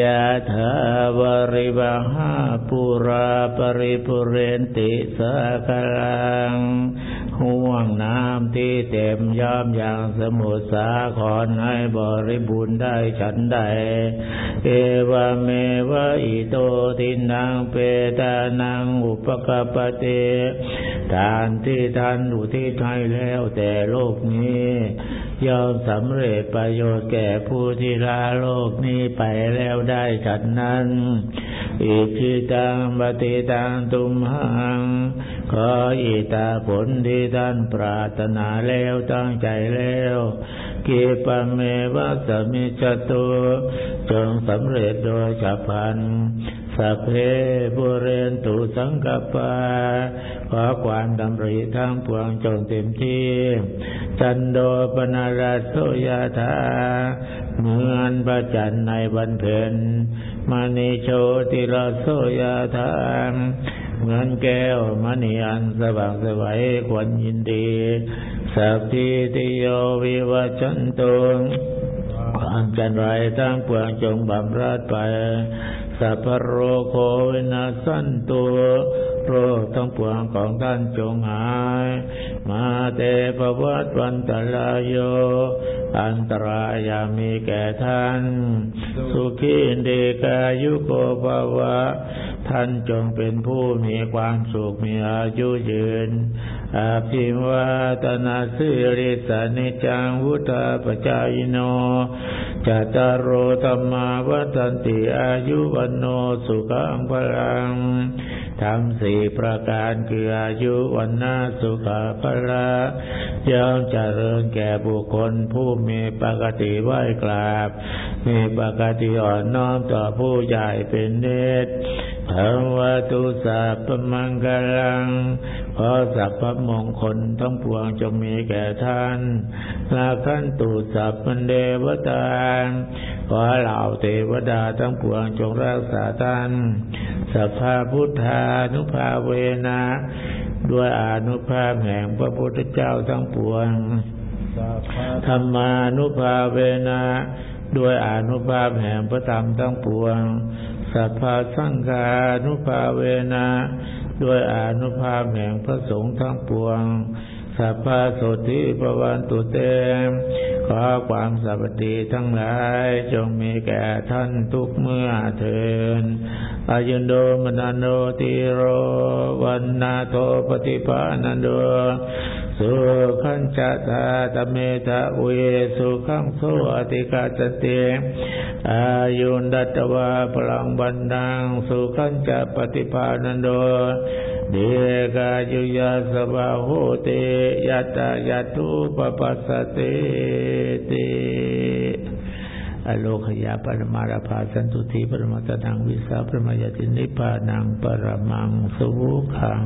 ยะถาวริวหาปุราปริปุเรนติสกลัง ห่วงน้ำที่เต็มย่อมอย่างสมุทรสาครให้บริบูรณ์ได้ฉันใด เอวเมวะอิโตทินังเปตานังอุปกปติทานที่ท่านอุทิศให้แล้วแต่โลกนี้ย่อมสำเร็จประโยชน์แก่ผู้ที่ลาโลกนี้ไปแล้วได้ฉันนั้น อิทิตังปฏิตังตุมหัง ขออิตาผลที่ท่านปรารถนาแล้วตั้งใจแล้วกิปเมวะสมิจตุจงสำเร็จโดยฉับพลันสัพเพบุเรนตุสังกปา ขอความดำริทั้งปวงจงเต็มที่จันโดปนาราโสยธาเหมือนพระจันทร์ในวันเพ็ญมณีโชติราโสยธาเหมือนแก้วมณีอันสว่างสวัยควรยินดี สัพพิติโยวิวัชันตุ อันเป็นไรทั้งปวงจงบำราดไป สัพพโรโควินาสันตุโรคทั้งปวงของท่านจงหาย เตปวัตวันตลายโย อันตรายามีแก่ท่าน สุขีเดกายุโกภาวะ ท่านจงเป็นผู้มีความสุขมีอายุยืนอาภิวาตนาสิริสานิจังวุตาปจายโนจัตตารโรธรรมาวัตันติอายุวันโนสุขังพลัง ทำสี่ประการคืออายุวันนาสุขภละย่อมเจริญแก่บุคคลผู้มีปกติไหวกราบ มีปกติอ่อนน้อมต่อผู้ใหญ่เป็นเนตรภาวตุสัพพมังกลังขอสัพพมงคลทั้งปวงจงมีแก่ท่านลาขันตุสัพพันเดวตา ขอเหล่าเทวดาทั้งปวงจงรักษาท่านสัพพาพุทธานุภาเวนะด้วยอนุภาพแห่งพระพุทธเจ้าทั้งปวงธรรมานุภาเวนะด้วยอนุภาพแห่งพระธรรมทั้งปวง สัพพาสังฆานุภาเวนะด้วยอนุภาพแห่งพระสงฆ์ทั้งปวง สัพพาโสธิปวันตุเต ขอความสวัสดีทั้งหลายจงมีแก่ท่านทุกเมื่อเทินอายุโดมนันโดติโรวันนาโทปฏิปานันโดสุขันจัตาตเมตะอุเยสุขังโสอติกาจเตอายุนดัตวาพลังบันดังสุขันจะปฏิปานันโดเดกายุยาสบาโหเตยัตายาตุปปัสสติ ติอโลคยาปรมาราภาสันตุทีปรมาตนังวิสาปรมายตินิพานังปรมังสุขัง